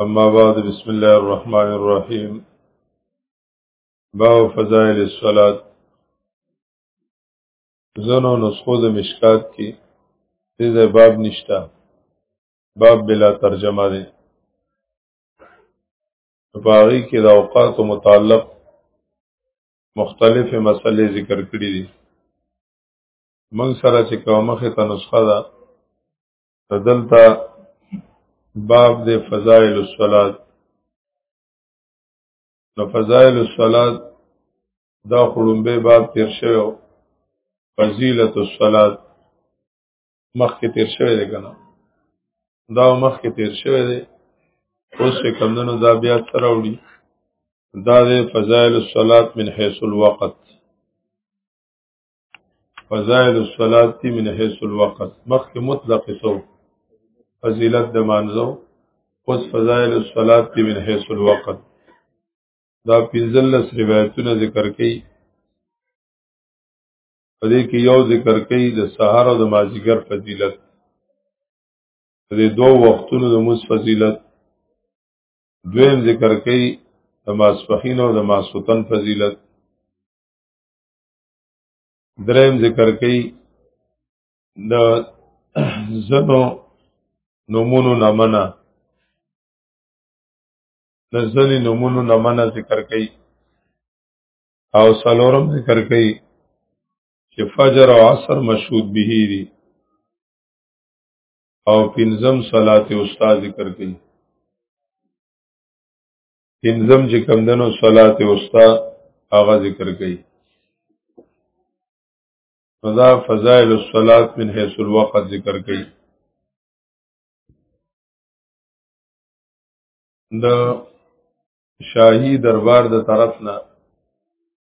أما بعد بسم الله الرحمن الرحيم باب فضائل الصلاة زنو نسخو د مشکات کې دې باب نشتا باب بلا ترجمه ده په هغه کې د اوقات متعلق مختلفې مسلې ذکر کړې دي موږ سره چې کومه ته نسخه ده دلته باب د فضائل الصلات نو فضائل الصلات دا خړومبه باب تیر شوی فضیلت الصلات مخکې تیر شوی دی کنه دا مخکې تیر شوی دی اوس چې کمندونو دا بیا سره وړي دا د فضائل الصلات من حيث الوقت فضائل الصلاة تی من حیث الوقت مخک مطلق سو فضیلت د مانزو اوس فضائل الصلاة تی من حیث الوقت دا پنزلس روایتونه ذکر کئی پدې کې یو ذکر کئی د سهار او د مازیګر فضیلت پدې دوه وختونو د موس فضیلت دویم ذکر کئی د ماسپخین او د ماسوتن فضیلت دریم ذکر کوي د زنو نمونو نمنه د زنی نمونو نمنه ذکر کوي او سلورم ذکر کوي چې فجر او عصر مشهود به دي او پنځم صلات استاد ذکر کوي پنځم چې کم دنو صلات اوستا هغه ذکر کړي فضا فضائل الصلات من حيث الوقت ذکر کړي د شاهي دربار د طرف نه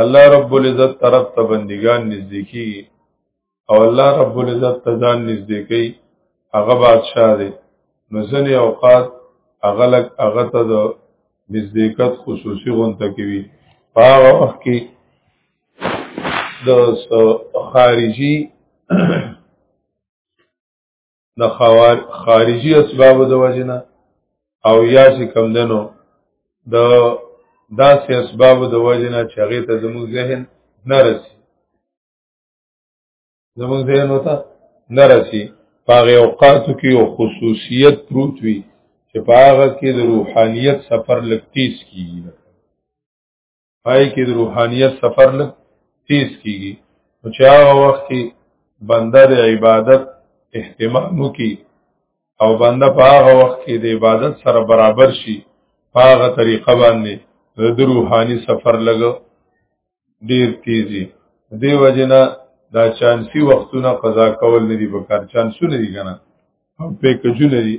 الله رب العزت طرف ته بندگان نږدې کی او الله رب العزت ته ځان نږدې کوي هغه بادشاہ دی نو ځنې اوقات هغه لک هغه ته د نزدېکت خصوصي غونته کوي په هغه وخت کې د خارجي د خارجي اسباب د وجنه او یا چې کم دنو د داسې اسباب د وجنه چې هغه ته زموږ ذهن نه رسی زموږ ذهن وته نه رسی پاغه اوقاتو کې او خصوصیت پروت وي چې پاغه کې د روحانیت سفر لکتیس کیږي پای کې د روحانيت سفر له تیز کیږي نو چې هغه وخت کې بنده د عبادت اهتمام وکي او بنده په هغه وخت کې د عبادت سره برابر شي په هغه طریقه باندې د روحاني سفر لګ ډیر تیزي دی وجنه دا چانسی وختونه قضا کول نه دي پکار چانسونه دي کنه او پیکجونه دي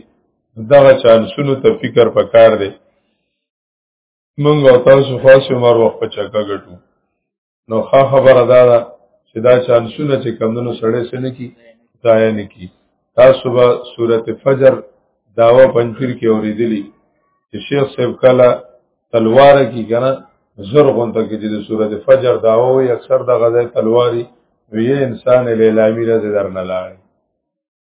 دغه چانسونو ته فکر پکار دی موږ او تاسو خاص عمر وخت په چکا ګټو نو ښه خبره ده چې دا چانسونه چې کمونو سړې سن کی ضایع نه کی تاسو به سورته فجر داوا پنځیر کې اوریدلی چې شیخ صاحب کله تلوار کی کنه زر غونته کې د سورته فجر داوا وي اکثر د غزای تلواری وی انسان لیلامی را درنه لاړ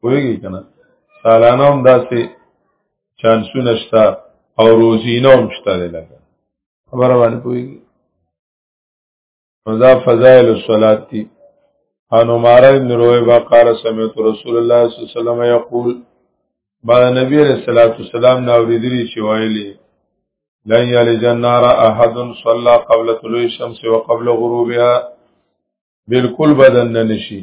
پوهېږي که نه سالانه هم داسې چانسونه شته او روزینه هم شته دی لکه خبره باندې پوهېږي نو دا فضایل الصلات دي عن عمر بن رويبه قال سمعت رسول الله صلى الله عليه وسلم يقول بعد نبی علیہ الصلوۃ والسلام نا اوریدلی چې ویلي لن یلج النار احد صلى قبل طلوع الشمس وقبل غروبها بالکل بدن نه نشي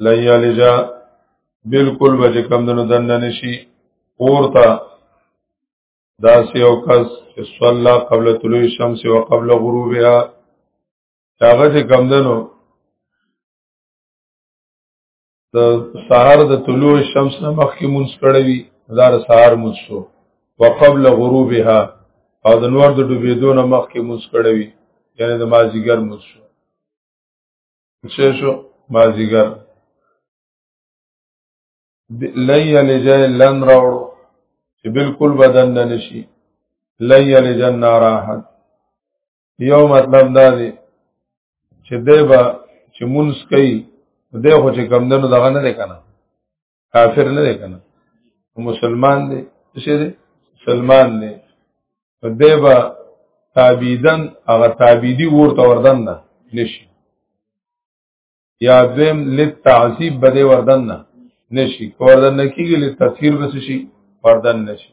لن یلجا بالکل به چې کم دنو دن نه نشي اور ته داسې او کس چې صلا قبل طلوع شمس او قبل غروبها هغه چې کم دنو د سحر د طلوع شمس نه مخکې مونږ کړی وي دا د سحر مونږ شو وقبل غروبها او د نور د ډوبېدو نه مخکې مونږ کړی وي یعنی د مازیګر مونږ شو څه شو مازیګر لیل جای لن راوړو چې بالکل بدن نه نشي لیل جن ناراحت یو مطلب دا دی چې دی به چې مونږ کوي دی خو چې کم دنو دغه نه دی کنه کافر نه دی کنه مسلمان دی څه دی مسلمان دی دی به تابیدن هغه تابیدی ورته وردن نه نشي یا دویم لتعذیب بده وردن نه نشي کوردن نه کیږي لتطهیر بس شي وردن نشي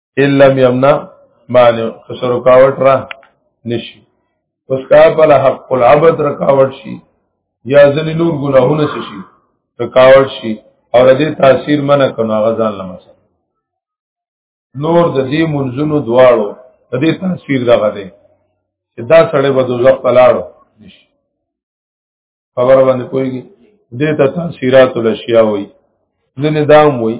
الا يمنع معنی خسر رکاوټ را نشي اوس کا په حق العبد رکاوټ شي یا ځنې نور ګناهونه شي رکاوټ شي او دې تاثیر منه کنه غزان لمسه نور د دې منځونو دواړو د دې تاثیر دغه دی چې دا سړی به دوزخ ته لاړو نشي خبر باندې کویږي دې ته تاثیرات الاشیاء وایي ځنې دام وایي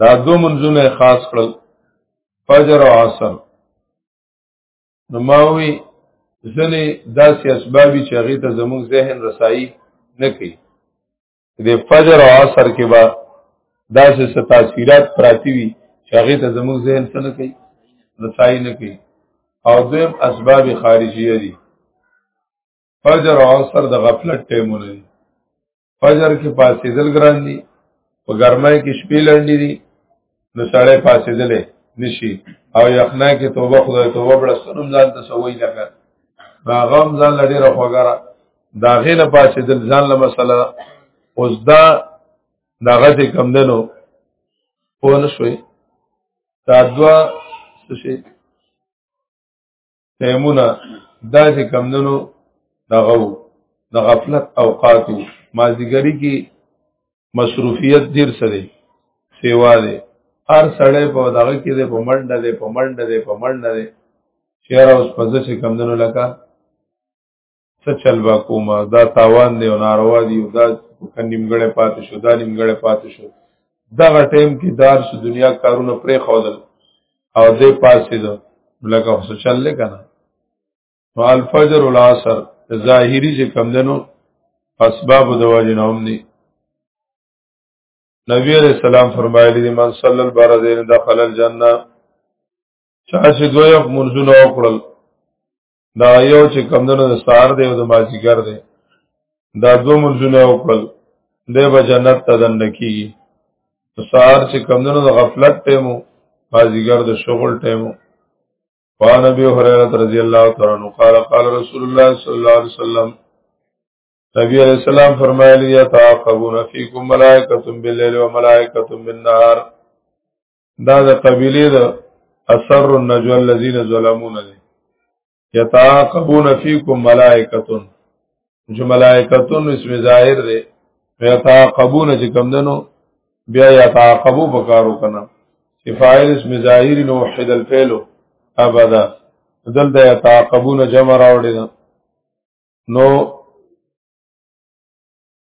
دا دو منځونه خاص کړل فجر او عصر نو ماوي ځنه داسې اسبابي چې هغه ته زموږ ذهن رسایي نه کوي د فجر او عصر کې به داسې ست تاثیرات پراتی وي چې هغه ته زموږ ذهن څه نه کوي رسایي نه کوي او دویم اسباب خارجیه دي فجر او عصر د غفلت ټیمونه دي فجر کې پاسېدل ګران دي په ګرمای کې شپې لنډې دي نو سړی پاسېدلې نشي او یخنا کې توبه خدای توبه بړه سنم ځان ته سوي لګا هغه هم ځان لړې راخوګره دا غینه پاسېدل ځان له مسله اوس دا دغه څه کم دنو پون شوي دا دوا څه شي تیمونه دا چې کمدنو دغو د غفلت اوقاتو مازیګری کې مصروفیت ډیر سره سیوا ده هر سړی په دغه کې ده په منډه ده په منډه ده په منډه ده چیرې اوس پزه چې کمدنو لکه څه چل با کوم دا تاوان دی او ناروا دی او دا نیمګړې پاتې شو دا نیمګړې پاتې شو دغه ټیم کې دار شو دنیا کارونه پرې خودل او دې پاسې ده لکه څه چل لګنه نو الفجر العصر ظاهری چې کم دنو اسباب د واجب هم دي نبی علیہ السلام فرمایلی دی من صلی البردین دخل الجنه چا چې دوی منځونه وکړل دا یو چې کمدنو د سهار دی او د مازیګر دی دا دو منځونه وکړل دی به جنت ته دننه کېږي سهار چې کمدنو د غفلت ټایم و مازیګر د شغل ټایم و وعن ابي هريره رضي الله تعالى عنه قال قال رسول الله صلى الله عليه وسلم نبی علیہ السلام فرمایلی یا تعاقبون فیکم ملائکۃ باللیل و ملائکۃ بالنهار دا د قبيله د اثر النجو الذين ظلمون دي يتعاقبون فيكم ملائکه جو ملائکه اسم ظاهر دي يتعاقبون چې کوم دنو بیا يتعاقبو بکارو کنه چې فاعل اسم ظاهر نو وحد الفعل ابدا دل د يتعاقبون جمع راوړي نو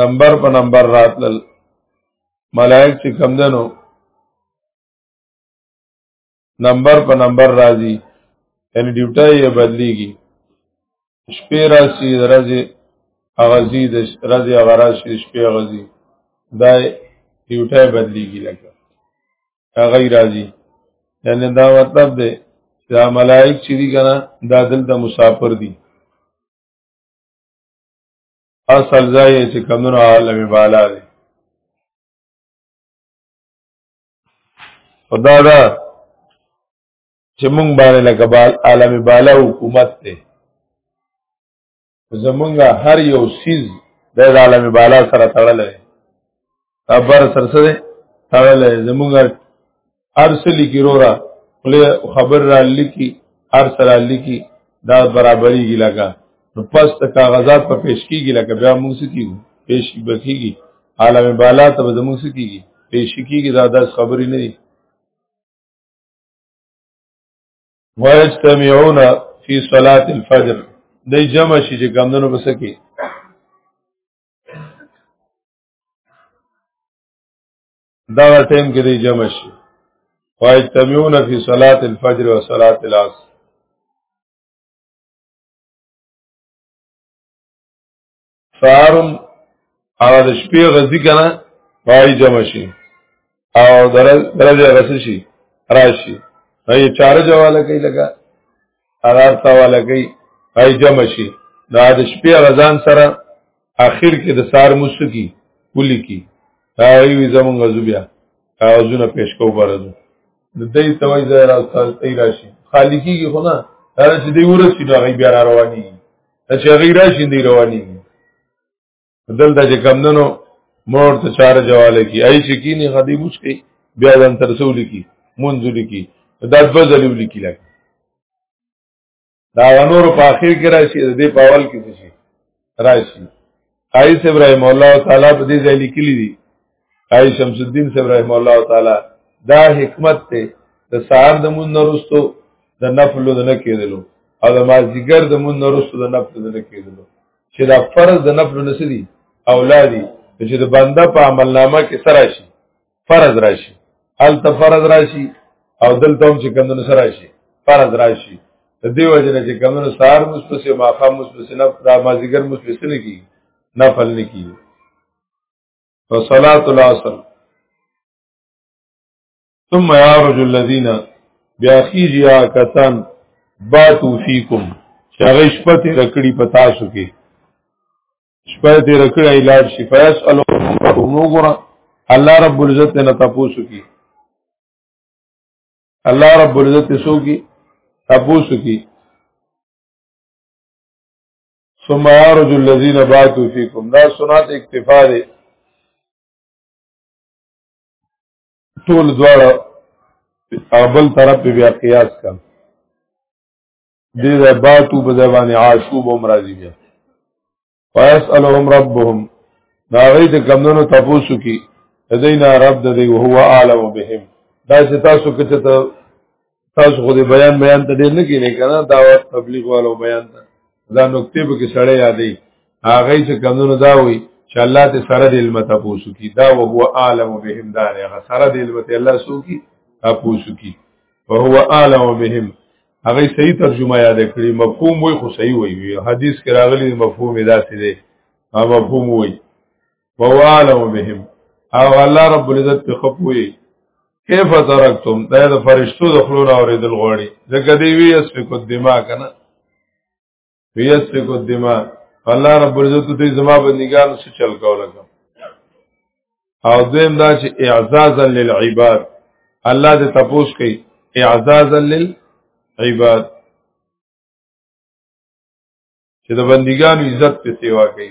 نمبر په نمبر راتلل ملائک چې کم دنو نمبر په نمبر راځي یعنی ډیوټه یې بدلیږي شپې راشي ورځې اغازي د ورځې اغراشي شپې اغازي دا ډیوټه بدلیږي لکه هغه راځي یعنی دا مطلب دی دا ملائک چې دي کنه دا دلته مسافر دي اصل ځای چې کمونو عالم بالا دی خدا دا چې مونږ باندې لکه بال عالم بالا حکومت دی زمونږ هر یو سیز د عالم بالا سره تړلی ابر سره سره تړلې زمونږ ارسلی کی رورا خبر را لکی ارسل لکی دا برابرۍ کی لگا نو پس ته کاغذات په پیش کیږي لکه بیا موږ سکیږو پیش بکیږي عالم بالا ته به موږ سکیږي پیش کیږي دا داس خبرې نه دي ويجتمعون في صلاه الفجر دای جمع شي چې ګمندونو بسکی دا ټیم کې دی جمع شي واجتمعون فی صلاة الفجر و صلاة العصر فارم هغه د شپې غزي کنه پای جمع شي او درجه غسی شي راشي هي چار جواله کوي لګا اغار تاواله کوي هي جمع شي دا د شپې غزان سره اخر کې د سار موسکی کلی کی دا وی زمونږ زوبیا اوزونه پیش کو برزو د دې توي زه را استاد تی راشي خالقي کې خو نه دا چې دی ورسې نو غي بیا رواني چې غي راشي دی رواني دلته چې کم دنو مور ته چار جواله کی آی چې کینی غدی موس کی بیا ځان تر رسول کی منځل کی دا دو ذلیل کی لګ دا نور په اخر کې راشي د دې پاول کې شي راشي قایص ابراهیم الله تعالی په دې ځای لیکلی دی آی شمس الدین صاحب رحم الله تعالی دا حکمت ته د سهار د مون نرستو د نفل د نه کېدلو او د مازیګر د مون نرستو د نفل د نه کېدلو چې دا فرض د نفل نسدي اولادي چې د بنده په عمل نامه کې سره شي فرض راشي ال ته فرض راشي او دلته هم چې کمونو سره شي فرض راشي د دې وجه نه چې کمونو سهار مصپسې ماقام مصپسې نه دا مازیګر مصپسې نه کی نفل نه کی فصلاة العصر ثم يعرج الذين بياخيج يا کسان باتو فيكم شغی شپه تیر کړی په تاسو کې شپه تیر کړی علاج شي فیس الوم نو ګره الله رب العزت نه تاسو کې الله رب العزت سو کې تاسو کې ثم يعرج الذين باتوا فيكم دا سنت اکتفا دي ټول دواړه اول طرف په بیا قیاس کا دې دا باتو په ځواني عاشو بوم راځي بیا ويسالهم ربهم دا غي ته کمونو تاسو کی دینا رب د دی هو عالم بهم دا چې تاسو کته ته تاسو خو دې بیان بیان ته ډېر نه کینې کنه دعوت تبلیغ والو بیان ته دا نقطې به کې سړی یادې هغه چې کمونو دا وي چې الله دې سره دې علم ته پوسو کی دا او هو عالم بهم دا هغه سره دې علم ته الله سو کی تاسو کی او هو عالم بهم هغه صحیح ترجمه یاد کړی مفهوم وای خو صحیح وای حدیث کې راغلی مفهوم ادا سي دی مفهوم وای ووالم بهم او الله رب العزت په خپوي کیف ترکتم دا د فرشتو د خلو اوریدل غواړي ځکه دی وی اس په کو دماغ کنه وی اس په کو دماغ الله رب العزت دې زما بندګانو سره چل کوله او دویم دا چې اعزازا للعباد الله دې تپوس کوي اعزازا للعباد چې د بندګانو عزت په سیوا کوي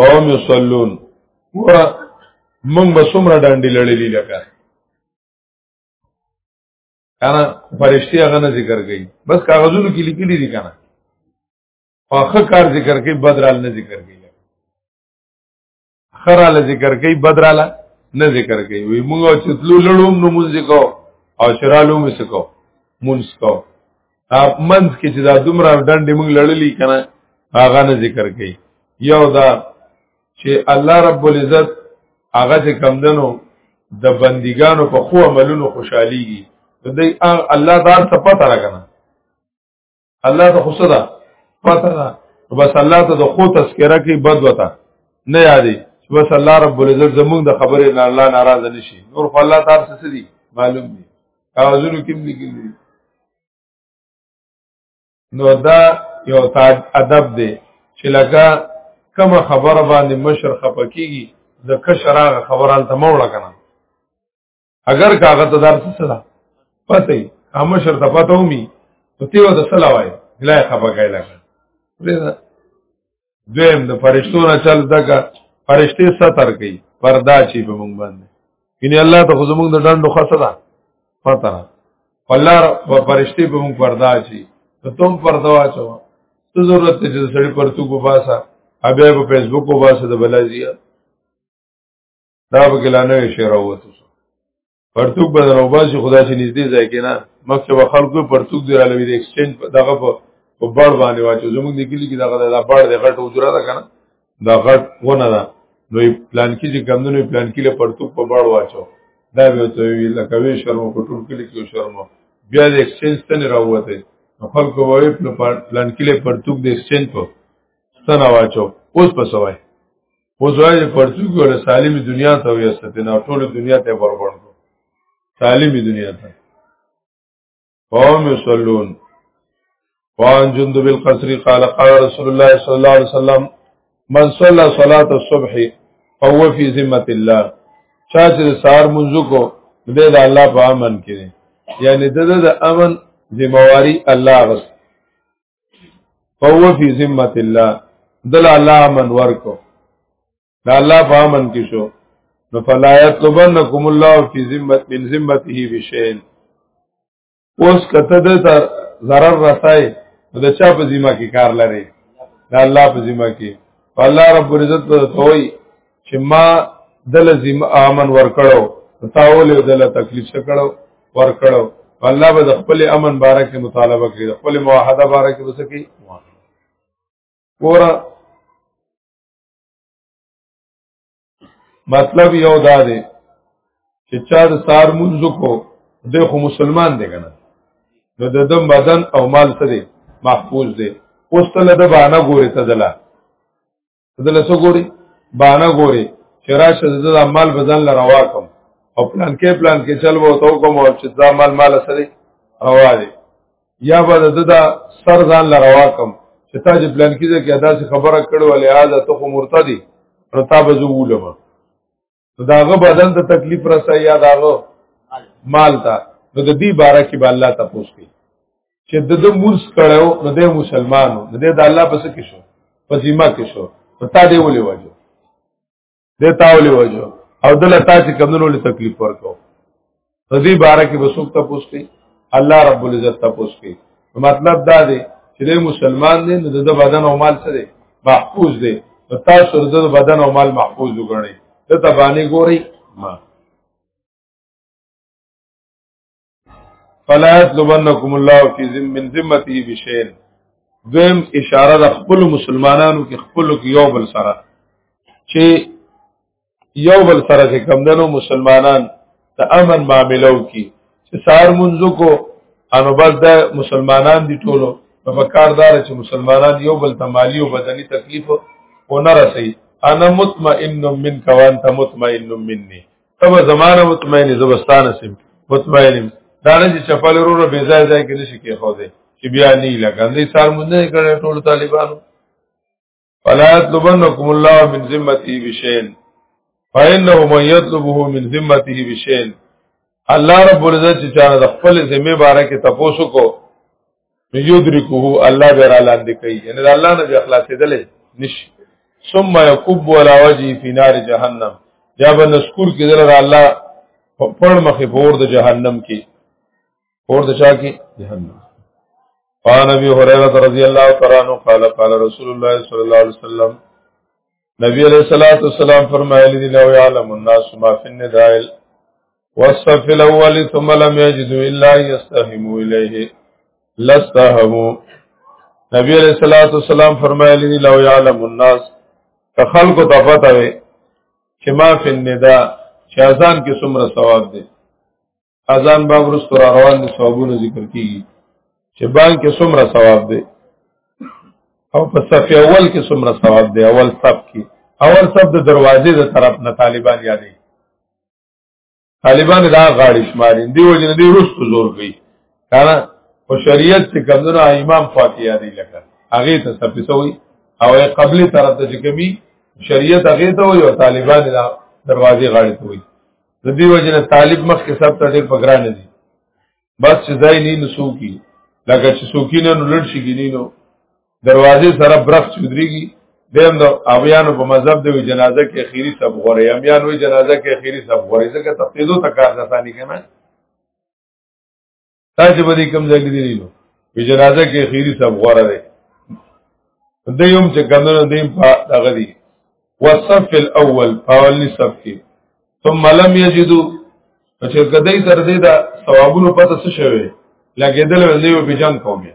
قوم یصلون و موږ به څومره ډانډې لړلې لکه کنه فرشتي هغه نه ذکر کوي بس کاغذونو کې لیکلي دي کنه واخه کار ذکر کوي بدرال نه ذکر کوي خراله ذکر کوي بدراله نه ذکر کوي وي موږ چې تلو لړوم نو مونږ کو او شرالو مې سکو مونږ کو منځ کې چې دا دومره ډنډې موږ لړلې کنه هغه نه ذکر کړي یو دا چې الله رب العزت هغه چې کم دنو د بندګانو په خو عملونو خوشحاليږي دې الله دار څه پته راکنه الله ته خو صدا پته ده بس الله ته د خو تذکرہ کې بد وتا نه یادې بس الله رب العزت زموږ د خبرې نه الله ناراض نشي نور خو الله تعالی څه دي معلوم دي کاغذونو کې لیکل دي نو دا یو تاج ادب دی چې لکه کما خبره باندې مشر خپکیږي د کشراغه خبرال ته موړه کنه اگر کاغه ته دار څه ده پته هم مشر ته پته ومي ته یو د سلا وای لای خپکای لکه دویم د فرشتو نه چل دکا فرشتي ستر کوي پردا چی په مونږ باندې ان الله ته خو زمونږ د ډندو خاصه ده پته الله په فرشتي په مونږ پردا چی ته تم پردا واچو ته ضرورت ته چې سړی پرتو کو پاسا ابیا په فیسبوک کو پاسا د بلازیا دا به ګلانه شعر وته پرتوک به روباسي خدا چې نږدې ځای کې نه مخکې به خلکو پرتوک دی راولوي د ایکسچینج په دغه په په بار باندې واچو زموږ د کلی کې دغه د بار د غټ اجرا ده کنه دا غټ ونه ده نو پلان کې چې کمونه پلان کې له پرتوک په بار واچو دا به ته وی لکه وی شرم په ټول کلی کې شرم بیا د ایکسچینج ته نه راوته نو خلکو وایي پلان کې له پرتوک د ایکسچینج په ستنه واچو اوس په سوای اوس وایي پرتګ ور سالم دنیا ته وي ستنه ټول دنیا ته بربند سالم دنیا ته قوم یصلون وان جند بالقصر قال قال رسول الله صلی الله علیه وسلم من صلى صلاه الصبح فهو في ذمه الله چا چې سار منځ کو دې د الله په امن کې یعنی د د امن ذمہواری الله غس فهو فی ذمت الله دل الله من ورکو دا الله په امن کې شو نو فلا یطلبنکم الله فی ذمت من ذمته بشین اوس کته د zarar رسای د چا په ذمہ کې کار لري دا الله په ذمہ کې الله رب عزت ته وایي چې ما دل زم امن ورکړو تاول دل تکلیف شکړو ورکړو الله به خپل امن بارک مطالبه کړي خپل موحده بارک وسکی ګوره مطلب یو دا دی چې چا د سار منځ کو د خو مسلمان دی کنه نو د دم بدن او مال سره محفوظ دی اوس ته له د باندې ګوري ته دلا دله څو ګوري بانا ګوري چې راشه د مال بدن ل روا کوم او پلان کې پلان کې چل وو تو کوم او چې دا مال مال سره روا دي یا به د دا سر ځان ل روا کوم چې تا چې پلان کې ځکه ادا څه خبره کړو ولې ادا ته خو مرتدي نو تا به زو ولما داغه بدن ته تکلیف رسای یا داغه مال ته نو د دې باره کې به الله تاسو کوي چې د د مونږ کړو نو د مسلمانو نو د الله پس کې شو په ذمہ کې شو پتا دی ولې وجو د تا ولې وجو او دلته تا چې کمونو له تکلیف ورکو په دې باره کې به څوک تاسو کې الله رب العزت تاسو کې مطلب دا دی چې مسلمان دی نو د بدن او مال سره محفوظ دی نو تاسو د بدن او مال محفوظ وګڼئ د تبانی ګوري ما فلا يطلبنكم الله في ذم من ذمته بشيء دویم اشاره د خپل مسلمانانو کې خپل کې یو بل سره چې یو بل سره چې کمدنو مسلمانان د امن معاملو کې چې سار منځو کو انو بس د مسلمانان دي ټولو په فکردار چې مسلمانان یو بل ته مالی او بدني تکلیف و نه رسي انا مطمئن منک وانت مطمئن مني تب زمانه مطمئن زبستان سم مطمئن دا نه چې چپل ورو به ځای ځای کې نشي کې خو دې چې بیا نه لګندې سار مونږ نه کړې ټول طالبانو فلا يطلبنكم الله من ذمته بشيء فإنه من يطلبه من ذمته بشيء الله رب العزت چې چا د خپل ذمہ باره کې تاسو کو یدرکه الله به را لاندې کوي یعنی الله نه به اخلاصېدل نشي ثم يكب ولا وجه في نار جهنم یا به نسکور کې دلته الله په پړ مخې پور د جهنم کې اور د چا کې جهنم قال ابي هريره رضي الله تعالى عنه قال قال رسول الله صلى الله عليه وسلم نبی علیہ الصلوۃ والسلام فرمایلی دی لو یعلم الناس ما فی النداء والصف الاول ثم لم يجدوا الا يستهموا الیه لستهموا نبی علیہ الصلوۃ والسلام فرمایلی دی لو یعلم الناس تخلق تفتا وی چې ما فی النداء چې اذان کې څومره ثواب دی اذان باب رستور روان دي ثوابونه ذکر کیږي چې بانک کې څومره ثواب دی او په صف اول کې څومره ثواب دی اول صف کې اول صف د دروازې د طرف نه طالبان یادې طالبان دا غاړي شمارین دی وجه نه دی رستو زور کوي کنه او شریعت چې کمزره امام فاتح یادې لکه هغه ته صف سوی او قبلي طرف ته چې کمی شریعت هغه ته وي او طالبان دا دروازې غاړي ته وي د دې وجنه طالب مخ کې سب ته ډېر پګران دي بس چې ځای نه نسو کی لکه چې سوکی نه لړ شي ګینې نو دروازې سره برخ چودريږي دیم د اویانو په مذهب د جنازه کې اخیری سب غوري امیان وی جنازه کې اخیری سب غوري ځکه تفصیلو تکار نه ثاني کنه تاسو به دې کم ځای لیدلی نو په جنازه کې خیری صاحب غواره دی دیوم چې کمنو دیم په دغه دی وصف الاول اول صف کې ثم لم یجدوا چې کدی تر دې دا ثوابونو پته څه شوی لګیدل ولې په جنگ کومه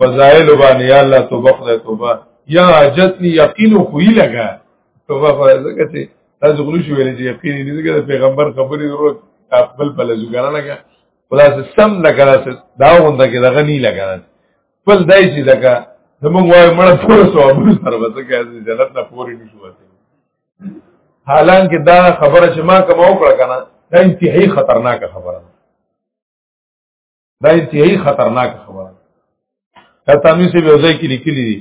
فضائل باندې یا الله توبه خدای توبه یا حاجتنی یقین خو یې لګا توبه خدای زکه چې تاسو غلو شو ویل چې یقین دې زکه پیغمبر خبرې ورو خپل په لزګره لګا خدا سے سم لګا سے دا غونډه کې دغه نه لګا خپل دای چې لګا زمونږ وای مړ ټول سو ابو سره وځه کې جنت نه پوری نشو وته حالانکه دا خبره چې ما کوم وکړه کنه دا انتهایی خطرناک خبره دا انتهایی خطرناک خبره ده تنوی سے بیوزائی کی لکلی دی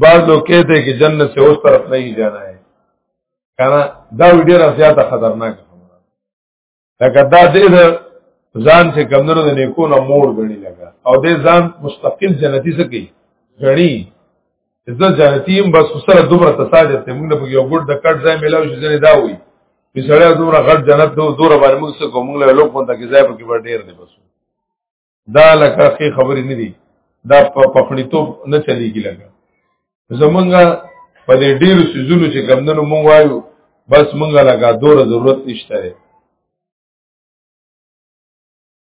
بعض لوگ کہتے ہیں کہ جنت سے اس طرف نہیں جانا ہے کانا دا ویڈیو را زیادہ خطرناک خبره لکه دا دې ځان چې کمندونو د نیکونو مور غني لگا او دې ځان مستقل جنتی سکی غني زه جنتیم بس سره دومره تصادف ته موږ په یو ګډ د کټ ځای ملاو شو ځنه دا وي چې سړی دومره غټ جنت دو دوره باندې موږ څه کوم له لوک پونته کې ځای په کې ور ډیر دی بس دا لکه خې خبرې نه دي دا په پخړیتوب نه چلیږي لګا زمونږه په دې ډیرو سيزونو چې کمندونو مونږ وایو بس مونږه لګا دوره ضرورت نشته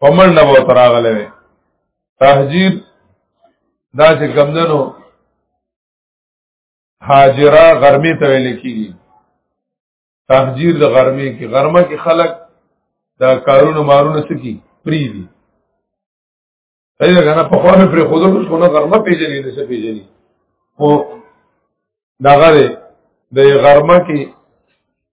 په منډه به تراغله وي تهجیر دا چې کمدنو حاجره غرمه ته ویل کیږي تهجیر د غرمه کې غرمه کې خلک دا کارونه مارونه سکی پری دي ایدا غنا په خو نه پری خو دل څو نه غرمه پیژنې نه څه پیژنې او دا غره د غرمه کې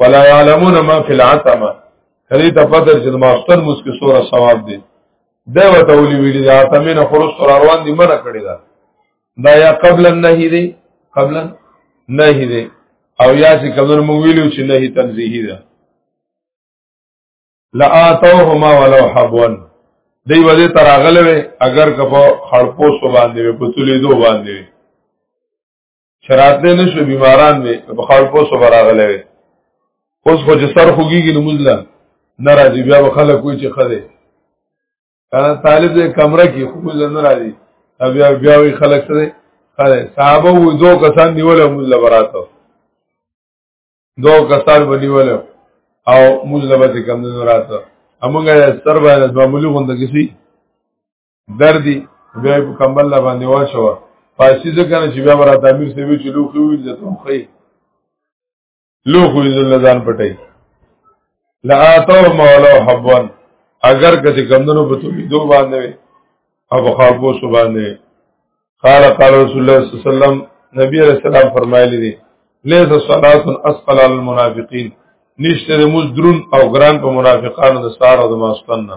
ولا يعلمون ما في العتمه کله ته پته چې د ماستر موس کې سوره ثواب دی دا وته ولي ویلي دا تمنه خروج تر روان دي منه کړی دا دا یا قبل النهی دی قبل النهی دی او یا چې کمن مو ویلو چې نهی تنزیهی ده لآتوهما ولو حبون دی وځه تراغلوي اگر کفو خړپو سو باندې په تولې دو باندې شراتله نشو بیماران وي په خال په سو براغله وي اوس خو چې سر خوږیږي نو مزله ناراضي بیا به خلک وي چې خده کنه طالب دې کمره کې خو مزله ناراضي بیا بیا وي خلک سره خده صحابه و دو کسان نیول مزله براته دو کسان بنیول او مزله به کم نه راته امونګه سر باندې معمولی غونډه کسی دردي بیا په کمبل لا باندې واچو پاسی ځکه چې بیا ورته امیر سی وی چې لوخي وی د ته خې لوخي ذل ځان پټي لا تو مولا حبوان اگر کته کمندونو په تو دو باندې او خاپو سو باندې قال قال رسول الله صلی الله علیه وسلم نبی رسول الله فرمایلی دی ليس صلاه اسقل على المنافقين نشته د مزدرون او ګران په منافقانو د سار او د ماستنه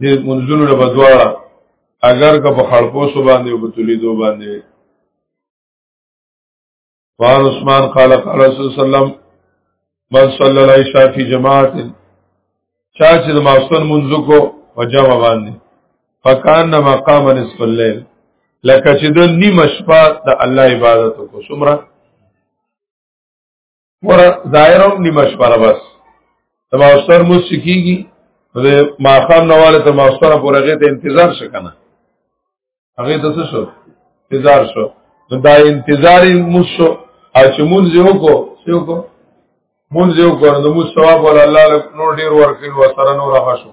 د منځونو له بدواړه اگر که په خړپوسو باندې او په تولیدو باندې وان عثمان قال قال رسول الله سلام من صلى العشاء في جماعت چا چې د ماستن منځ کو په جمع باندې فکان مقام نصف الليل لکه چې د نیمه شپه د الله عبادت کو سمره ور ظاهر هم نیمه شپه بس تماستر مو سکیږي د ماخام نواله تماستر پورې غته انتظار شکنه هغه د څه شو انتظار شو نو دا انتظار مو شو او چې مونږ یو کو یو کو مونږ یو کو نو مو ثواب ول الله له نور ډیر ورکړي و سره نور هغه شو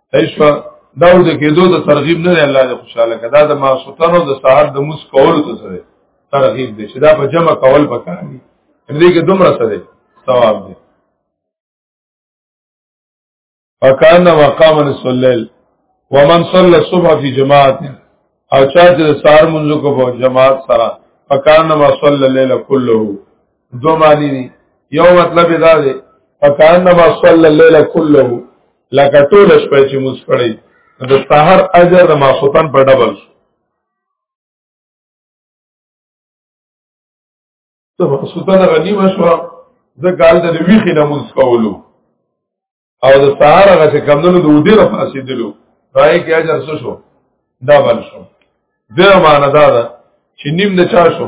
ایشوا دا د کېدو د ترغیب نه دی الله دې خوشاله کړه دا د ماسوتانو د سحر د موس کول ته سره ترغیب دی چې دا په جمع کول پکار دی دې کې دومره سره ثواب دی وکانه مقام الصلیل ومن صلى الصبح في جماعه او چا چې سار منځو کو په جماعت سره فکان ما صلی الليل كله دو معنی دي یو مطلب دا دی فکان ما صلی الليل كله لکه ټول شپه چې موږ کړی د سحر اجر د ماسوتن په ډبل شو ته ماسوتن غنیمه شو د ګال د ویخې نمونځ کولو او د سهار هغه چې کمندونو د ودی را پاسېدلو راي کې اجر څه شو دا بل شو دا معنا دا ده چې نیم د چا شو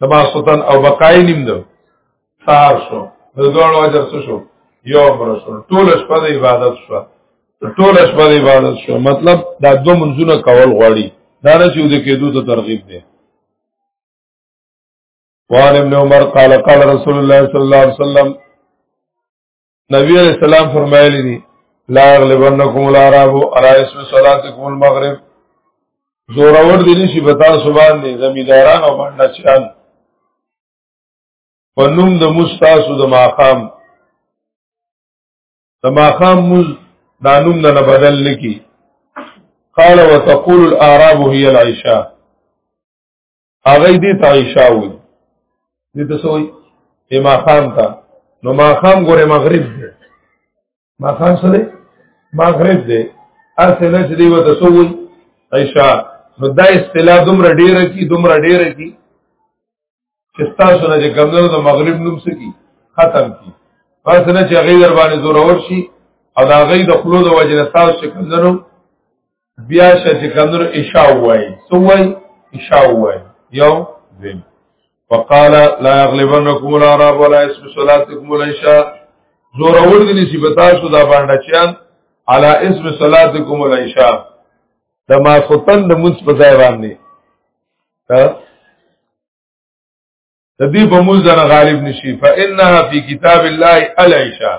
تما سلطان او بقای نیم ده سهار شو د دوړو اجر څه شو یو عمر شو ټول شپه د عبادت شو ټول شپه د عبادت شو مطلب دا دو منځونه کول غواړي دا نه چې د کېدو ته ترغیب دی وان ابن عمر قال قال رسول الله صلی الله علیه وسلم نبی علیہ السلام فرمایلی دي لا اغلبنکم العرب على اسم صلاتكم المغرب زور اور دي نشي بتا سبحان دي زمیداران او باندې چان پنوم د مستاسو د ماقام د ماقام مز دانوم نه بدل لکی قال وتقول الاعراب هي العشاء هغه دې ته عشاء وي دې ته سوې اما خام تا نو ما خام ګوره مغرب دی ما خام سره مغرب دی اصل نه چې دی وته سوې عشاء نو دا اصطلاح دومره ډیره کی دومره ډیره کی چې تاسو نه کمنو د مغرب نوم سکی ختم کی پس نه چې غیر باندې زور ورشي او دا غي د خلود وجنه تاسو چې کمنو بیا چې کندر اشا وای سو وای اشا وای یو دین فقال لا يغلبنكم العرب ولا اسم صلاتكم العشاء زور اور دي نسی بتا سو دا باندې چان على اسم صلاتكم العشاء دا ما ختن د مونږ په ځای باندې د دې په مونږ غالب نشي فانها في كتاب الله العشاء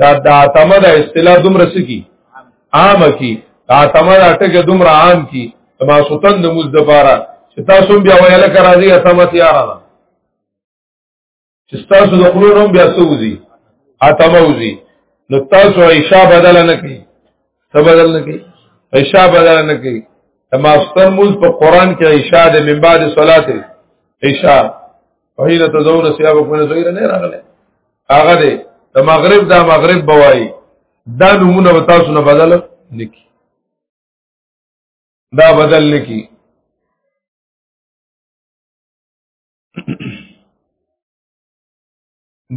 دا د اتمه د اصطلاح دومره سکی عام کی دا اتمه د ټکه دومره عام کی ما سوتن د موز د پاره چې تاسو بیا ویل کرا دی اتمه تیار نه چې تاسو د خلونو بیا سوزي اتمه وزي نو تاسو عشاء بدل نه کی څه بدل نه کی عشاء بدل نه کی ما سوتن موز په قران کې عشاء د من بعد صلات عشاء وحين تزون ثيابك من زهير نه راغله هغه دې د مغرب دا مغرب بوای دا نمونه به تاسو نه بدل نکی دا بدل نکی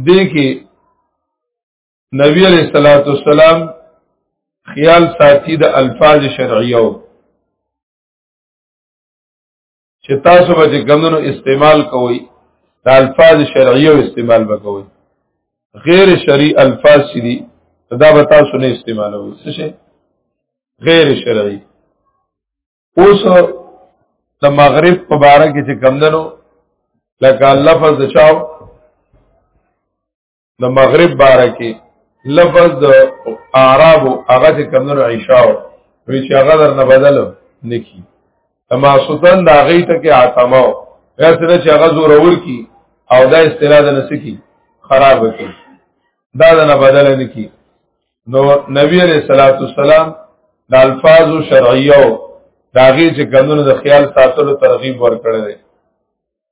دې کې نبی عليه الصلاه والسلام خیال ساتي د الفاظ شرعیو چې تاسو به چې کمونو استعمال کوئ د الفاظ شرعیو استعمال به کوئ غیر شرعي الفاظ چې دي دا به تاسو نه استعمالوئ څه شي غیر شرعي اوس د مغرب په باره کې چې کمدنو لکه لفظ د چاو د مغرب باره کې لفظ د اعراب هغه چې کمنو عشاء وی چې هغه درنه بدل نکی اما سلطان دا غي ته کې عتمه یا سره چې هغه زور ور کی او دا اصطلاح د نسکی خراب کی دا نه بدل نکی نو نبی علیہ الصلوۃ والسلام د الفاظ شرعیو دا غي چې کمنو د خیال ساتلو ترغیب ورکړل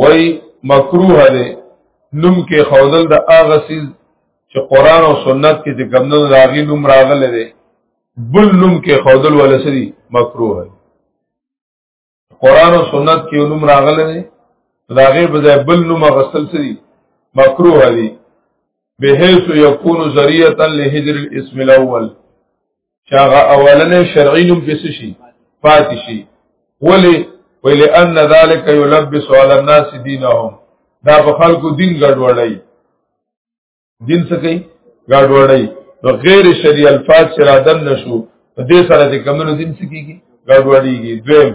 وای مکروه دی نوم کې خودل د هغه سیز چې قران او سنت کې چې کمنو راغی نوم راغله دی بل نوم کې خودل ولا سری مکروه دی قران او سنت کې نوم راغله دی راغی بځای بل نوم غسل سری مکروه دی بحيث يكون ذريعه لهجر الاسم الاول چې هغه اولنې شرعي نوم پس شي پاتې شي ولی ولی ان ذلک یلبس علی الناس دینهم دا په خلکو دین ګډوډي دین څه کوي ګډوډي نو غیر شرعي الفاظ چې را دن نشو په دې سره چې کمنو دین څه کیږي ګډوډيږي دویم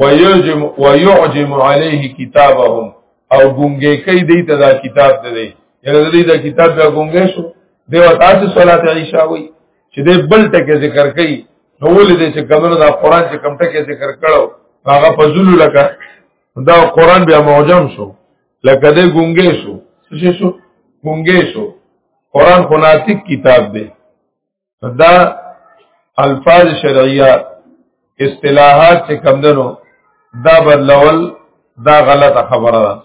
ويعجم ويعجم عليه كتابهم او ګونګې کوي دې ته دا کتاب دې یره دې دا کتاب بیا ګونګې شو دیو تاسو صلات عیشا وای چې دې بل ټکي ذکر کړي نو ولې دې چې کمنو دا قران چې کم ټکي ذکر کړو هغه فضل لکه دا قران بیا معجم شو لکه دې ګونګې شو څه شو ګونګې شو قران خو ناتیک کتاب دی دا الفاظ شرعیه اصطلاحات چې کم دنو دا بدلول دا غلطه خبره ده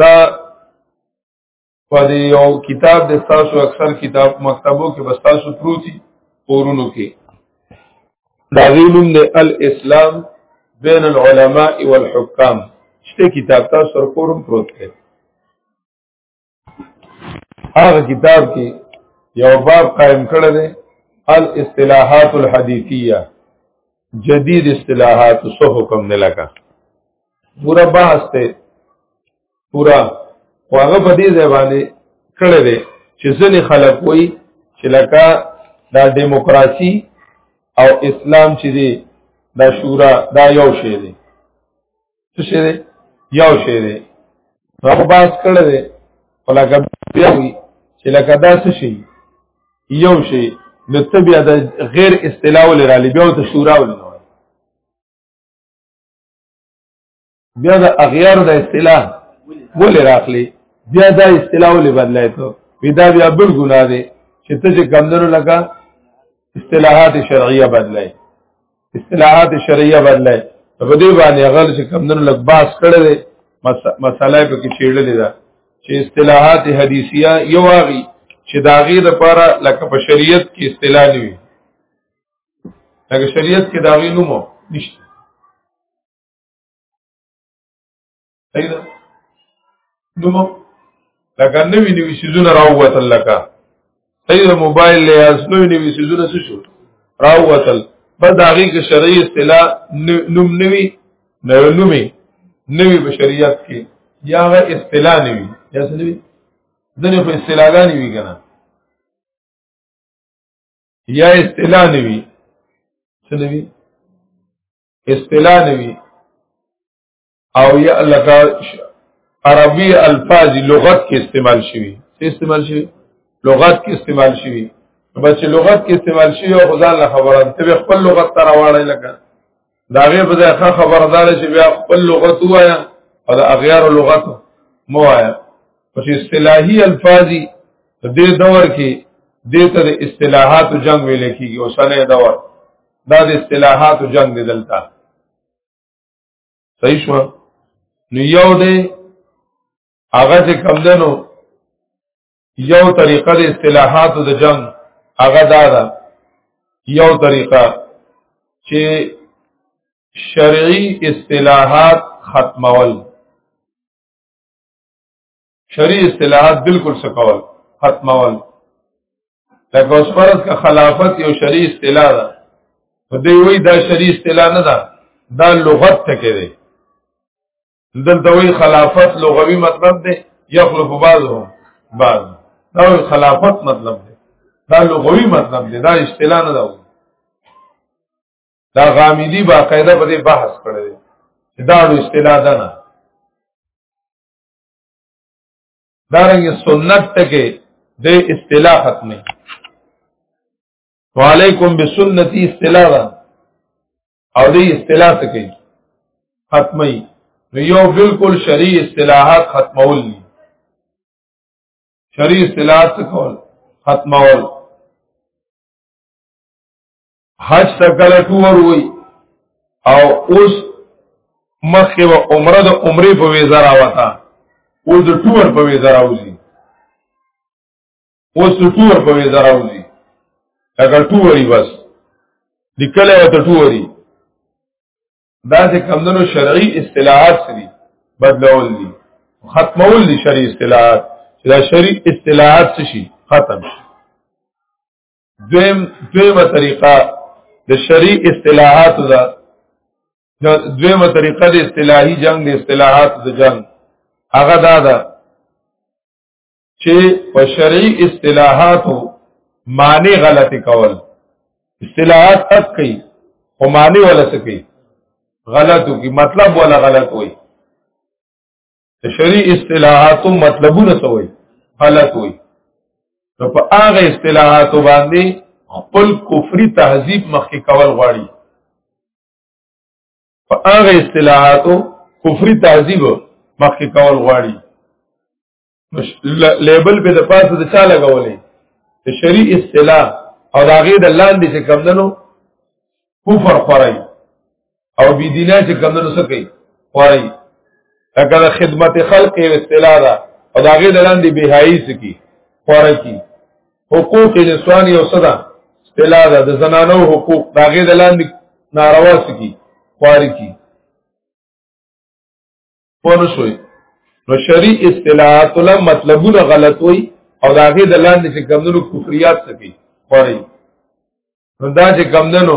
دا په دې یو کتاب د تاسو اکثر کتاب مکتبو کې بس تاسو پروتي کورونو کې دا غیلم د الاسلام بین العلماء والحکام شته کتاب تاسو سره کورم پروت دی هغه کتاب کې یو باب قائم کړی دی الاصطلاحات الحدیثیه جدید اصطلاحات سو حکم نه لگا پورا بحث ته پورا واغه په دې ځای باندې کړی دی چې ځنې خلک وایي چې لکه دا دیموکراسي او اسلام چې دی دا شورا دا یو شی دی څه شی دی یو شی دی هغه باس کړی دی او لکه بیا وایي چې لکه دا څه شی یو شی نو ته بیا د غیر اصطلاح ولې را لې بیا ته شورا ولې بیا د اغیار د اصطلاح ولې راخلی بیا دا اصطلاح ولې بدلای ته ودا بیا بل ګناه دی چې ته چې کمندونو لگا اصطلاحات شرعیه بدلای اصطلاحات شرعیه بدلای په دې باندې غل چې کمندونو لګ باس کړی دی مسله په کې چیړلې ده چې اصطلاحات حدیثیه یو واغی چې داغي د پاره لکه په شریعت کې اصطلاح نیوي لکه شریعت کې داغي نومو نشته صحیح ده نو لکه نوی نوی سیزونه راووتل لکه صحیح ده موبایل له اس نوی نوی سیزونه څه شو راووتل بس د هغې کې شرعي اصطلاح نوم نوی نو نومې نوی په شریعت کې یا هغه اصطلاح نوی یا څه نوی ځنې خو اصطلاحګانې وي که نه یا اصطلاح نوی څه نوی اصطلاح نوي او یا لکه عربي الفاظ لغت کې استعمال شوي څه استعمال شوي لغت کې استعمال شوي بس چې لغت کې استعمال شوي او ځان له خبره ته خپل لغت تر واړی لکه دا غیر په ځای خبردار چې بیا خپل لغت وایا او دا اغیار لغت مو وایا په اصطلاحي الفاظي د دور کې د تر اصطلاحات جنگ ویل کېږي او سنې دور دا د اصطلاحات جنگ دی دلته صحیح شو نو یو دی هغه چې کم دنو یو طریقه د اصطلاحات د جنگ هغه دا ده یو طریقه چې شرعي اصطلاحات ختمول شرعي اصطلاحات بالکل سکول ختمول لکه اوس فرض کا خلافت یو شرعي اصطلاح ده په دې وی دا شرعي اصطلاح نه ده دا لغت ته کې ده دلته وی خلافت لغوي مطلب ده یخلف بعضهم بعض دا خلافت مطلب ده دا لغوي مطلب ده دا اصطلاح نه ده دا غامدی باقاعده په دې بحث کړی دا اصطلاح ده نه دارنګ سنت ټکي د اصطلاح ختمه وعلیکم بسنتی اصطلاح ده او دې اصطلاح څه کوي ختمي نو یو بالکل شرعي اصطلاحات ختمول دي شرعي اصطلاحات څه کول ختمول حج ته کله ټور وي او اوس مخکې و عمره د عمرې په ویزه راوته اوس د ټور په ویزه راوځي اوس د ټور په ویزه راوځي اگر ټوري بس لیکل او ته ټوري دا چې کمندونو شرعي اصطلاحات سری بدلول دي ختمول دي شرعي اصطلاحات چې دا شرعي اصطلاحات شي ختم شي دویم دویمه طریقه د شریع اصطلاحات ده دویمه طریقه د اصطلاحي جنگ د اصطلاحات د جنگ هغه دا ده چې په شرعي اصطلاحاتو معنی غلطي کول اصطلاحات تک کوي او معنی ولا سکی غلطو کی مطلب ولا غلط وي شری اصطلاحات مطلبونه څه وي غلط وي نو په هغه اصطلاحات باندې خپل کفري تهذیب مخکې کول غواړي په هغه اصطلاحات کفري تهذیب مخکې کول غواړي لیبل په د پاسه د چا لګولې د شری اصطلاح او د هغه د لاندې چې کمندنو کفر خورای او بی دینه چې کمنو سکی وای لکه د خدمت خلق یو اصطلاح ده او دا غي دلاندې بهایي سکی خوره کی حقوق نسوان یو صدا اصطلاح ده د زنانو حقوق دا غي دلاندې ناروا سکی خوره کی پوه شوي نو شری اصطلاحات له مطلبونه غلط وي او دا غي د لاندې چې کمندونو کفریات سکی خوري نو دا چې کمندونو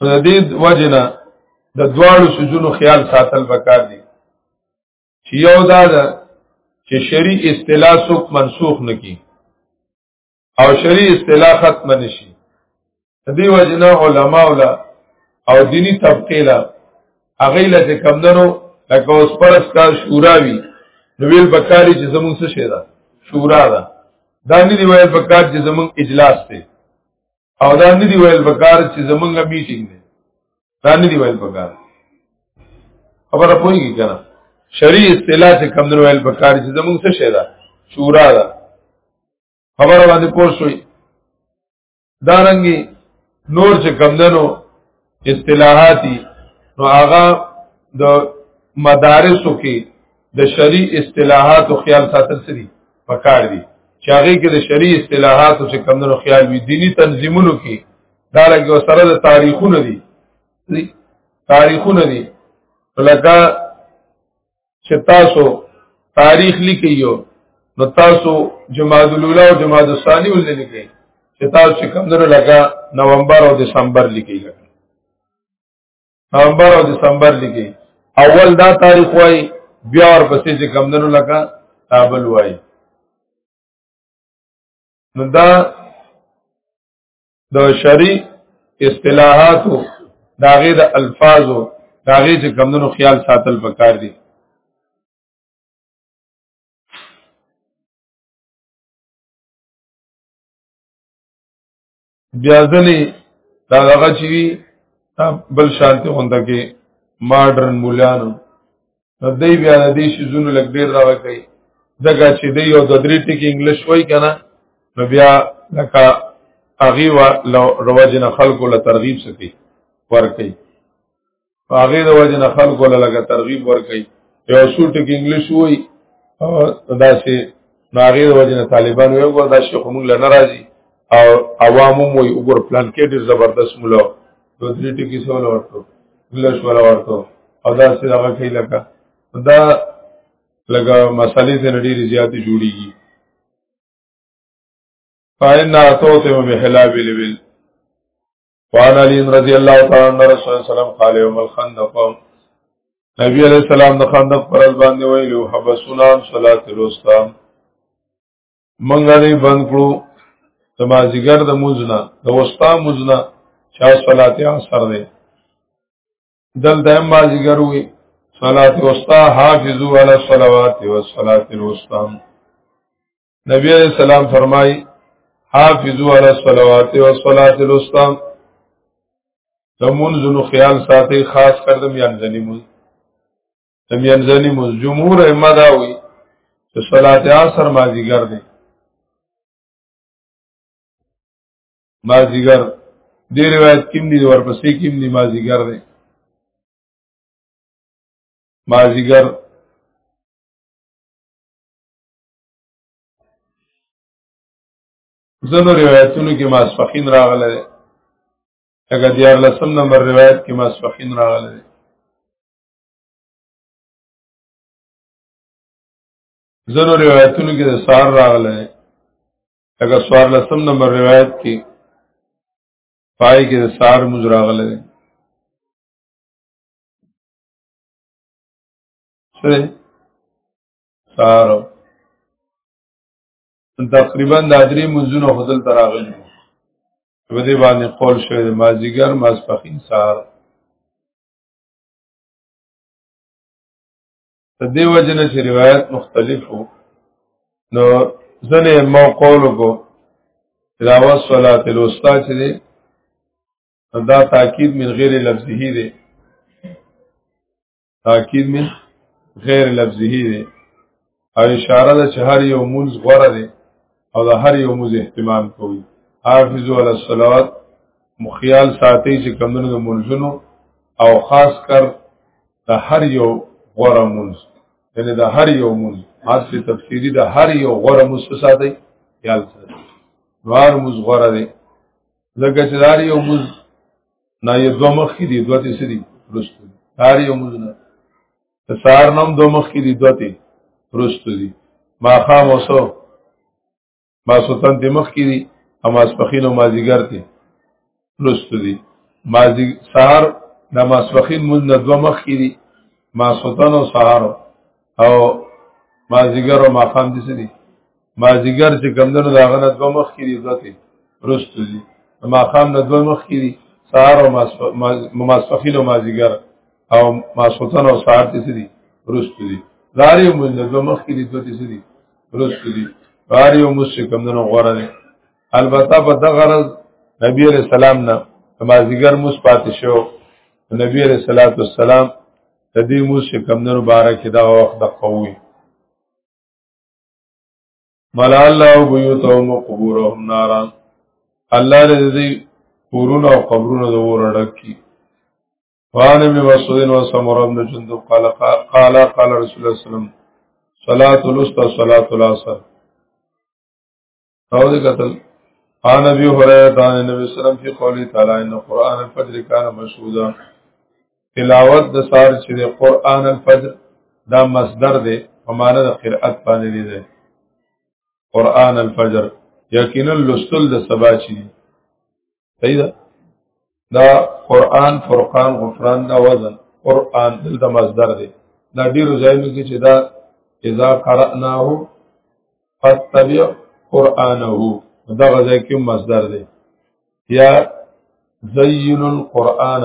د دې وجنه د دواړو سجونو خیال ساتل وکړ دي چې یو دا ده چې شری اصطلاح څوک منسوخ نکي او شری اصطلاح ختم نشي د دې وجنه علما ولا او دینی طبقه لا هغه لته کمندنو لکه اوس پرس کا شورا وی نو ویل بکاری چې زمون څه شه ده شورا ده دا نه دی ویل بکار چې زمون اجلاس ته او دا نه دی ویل پکار چې زمونږ میټینګ دی دا نه دی ویل پکار خبره پوهیږي کنه شری اصطلاح چې کم نه ویل پکار چې زمونږ څه شی ده شورا ده خبره باندې پوه شوي دارنګي نور چې کم دنو اصطلاحاتي نو هغه د مدارسو کې د شری اصطلاحات او خیال ساتل سری پکار دي چې هغه کې د شری اصطلاحات او کمندونو خیال وي دینی تنظیمونو کې دا لګو سره د تاریخونه دي تاریخونه دي لکه چې تاسو تاریخ لیکیو نو تاسو جماد الاولی او جماد الثانی ول لیکي چې تاسو چې کوم درو لګا نومبر او دسمبر لیکي لګا نومبر او دسمبر لیکي اول دا تاریخ وای بیا ور پسې چې کوم درو لګا تابل وای نو دا د شری اصطلاحاتو داغه د الفاظو داغه چې کمونو خیال ساتل پکار دي بیا ځلې دا هغه چې وی بل شانته غونډه کې ماډرن مولانو نو دی بیا د دې شیزونو لګ ډیر راوي کوي دغه چې دی یو د درې ټکی انګلیش وای کنه نو بیا لکه هغه وا رواج نه خلکو له ترغیب سکی ور کوي هغه د وجه نه خلکو له لګه ترغیب ور کوي یو څو ټکی انګلیش وای او دا چې ناغیر د وجه نه طالبان وي وګور دا شیخ موږ له ناراضي او عوامو وي وګور پلان کې ډیر زبردست مولا دو درې ټکي سول ورته لږ ول ورته او دا څه دغه کوي لکه دا لګه مسالې ته نړۍ زیاتې جوړیږي فإن أتوتم بحلاب البل وعن علي رضي الله تعالى عنه رسول الله صلى الله عليه وسلم قال يوم الخندق نبی علیہ السلام د خندق پر ځبان دی ویلو حبسنا صلات الوسطام منګه دې بند کړو د مازیګر د موزنا د وستا موزنا چا صلات عصر دې دل د مازیګر وی صلات وستا حافظو علی الصلوات والصلاه الوسطى نبی علیہ السلام فرمای حافظو علی الصلوات والصلاه الوسطى د منځونو خیال ساتي خاص کردم یان ځنی مون د مینځنی مز جمهور ائمه دا وی چې صلات عصر مازیګر دی مازیګر دې روایت کیم دی ورپسې کیم دی مازیګر دی مازیګر زنو روایتونو کې ماسفخین راغله ده اگر دیار لسم نمبر روایت کې ماسفخین راغله ده زنو روایتونو کې د سار راغله لکه سوار لسم نمبر روایت کې پای کې د سار مز راغله سره سار تقریبا د ادري منځونو خدل تراغلي په دې باندې قول شوی د مازیګر ماسپخین سار دیو جن چې روایت مختلف وو نو ځنې مو قول کو راوس صلات الوسطا چې دی دا تاکید من غیر لفظه دی تاکید من غیر لفظه دی او اشاره ده چې هر یو مونږ غوړه دي او د هر یو مونږ اهتمام کوي حافظ علی الصلوات مخیال ساتي چې کمونو د مونږونو او خاص کر د هر یو غوړه مونږ یعنی د هر یو مونږ حرف تفسیری د هر یو غوړه مونږ ساتي یال ساتي نوار مونږ غوړه دي لکه چې دار یو مونږ نه یو دوه مخ دي دوه تیسری رسول دار یو مونږ نه د سار نوم دو مخ کې دي دوته رستو دي ما خام اوسو ما سلطان دې مخ کې دي اما سپخین او مازیګر ته رستو دي مازی سار د ماسپخین مون د دو مخ کې دي ما سلطان او سار او مازیګر او ما خام دي سدي مازیګر چې کمدنو دا غنه دوه مخ کې دي دوته رستو دي ما خام نه دوه مخ کې دي سهار او ماسفخین او مازیګر او ماسوتن او سهار ته دي رستو دي لاري او مونږ دوه مخ کې دي دوته دي رستو دي لاري او مونږ کمدنو غوړه دي البته په دغه غرض نبی علیہ السلام نه مازیګر موس پاتې شو نبی علیہ الصلوۃ والسلام د دې موس کمدنو بارکه دا وخت د قوی ملا الله او بيوتهم او قبورهم نارا الله دې کورونه او قبرونه د اور ډک کی وان ابن مسعود و سمر بن جندب قال قال قال رسول الله صلی الله علیه وسلم صلاه الوسطى صلاه العصر او دې قتل ان ابي هريره ته نبی سلام په قول تعالی ان قران الفجر کان مشهودا تلاوت د سار چې د قران الفجر دا مصدر دی په معنا د قرأت باندې دی ده قران الفجر یقینا لستل د سبا چی صحیح ده دا قران فرقان غفران دا وزن قران دلته مصدر دی دا ډیر ځایونو کې چې دا اذا قرأناه فتبع قرانه دا غځای کې مصدر دی یا زین القرآن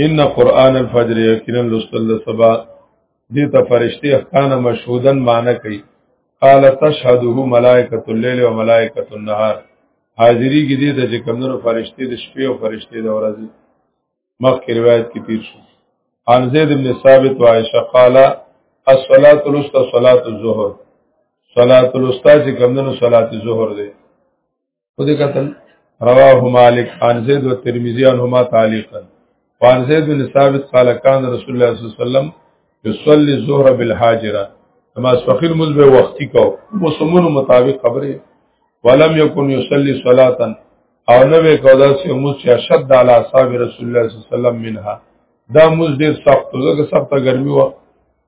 ان قران الفجر یقینا لسل سبا دې ته فرشتي احکان مشهودن معنی کوي قال تشهده ملائکه الليل و ملائکه النهار حاضری کې دې ته چې کمنو فرشتي د شپې او فرشتي د ورځې مخکې روایت کې تیر شو عن زید بن ثابت و عائشه قال الصلاه الوسطى صلاه الظهر صلاه الوسطى چې کمنو صلاه الظهر ده خو دې قتل رواه مالک عن زید و ترمذی عنهما تعلیقا وعن زید بن ثابت قال كان رسول الله صلی الله علیه وسلم يصلي الظهر بالحاجره اما اسفخر مز به وختي کو موسمون مطابق خبره ولم يكن يصلي صلاه او نه به کودا چې موږ چې شد علی اصحاب رسول الله صلی الله علیه وسلم منها دا موږ ډیر سخت زګه سخته ګرمي و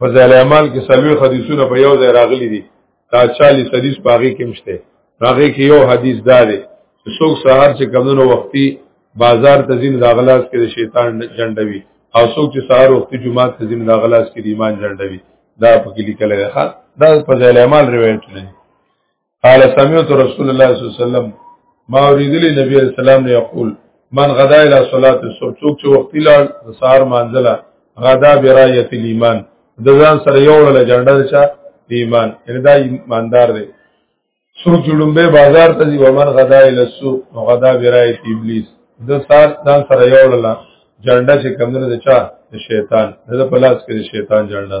فضائل اعمال کې سلوي حدیثونه په یو ځای راغلي دي دا 40 حدیث باغی کې مشته راغی کې یو حدیث دا دی چې څوک سهار چې کمونو وختي بازار ته ځین داغلاس کې د شیطان جنډوي او څوک چې سهار وختي جمعه ته ځین داغلاس کې د ایمان جنډوي دا په کې لیکل دی ښا دا فضائل اعمال روایت نه قال سمعت رسول الله صلی الله علیه وسلم ما اوریدلی نبی علیہ السلام نے یقول من غدا الى صلاه الصبح څوک چې وختي لاړ سهار مانځله غدا برایت الايمان د ځان سره یو ول جنډه چا ایمان ان دا ایماندار دی څوک چې لومبه بازار ته دی ومن غدا الى السوق غدا برایت ابلیس د سار ځان سره یو ول جنډه چې کمنه د چا د شیطان د پلاس کې د شیطان جنډه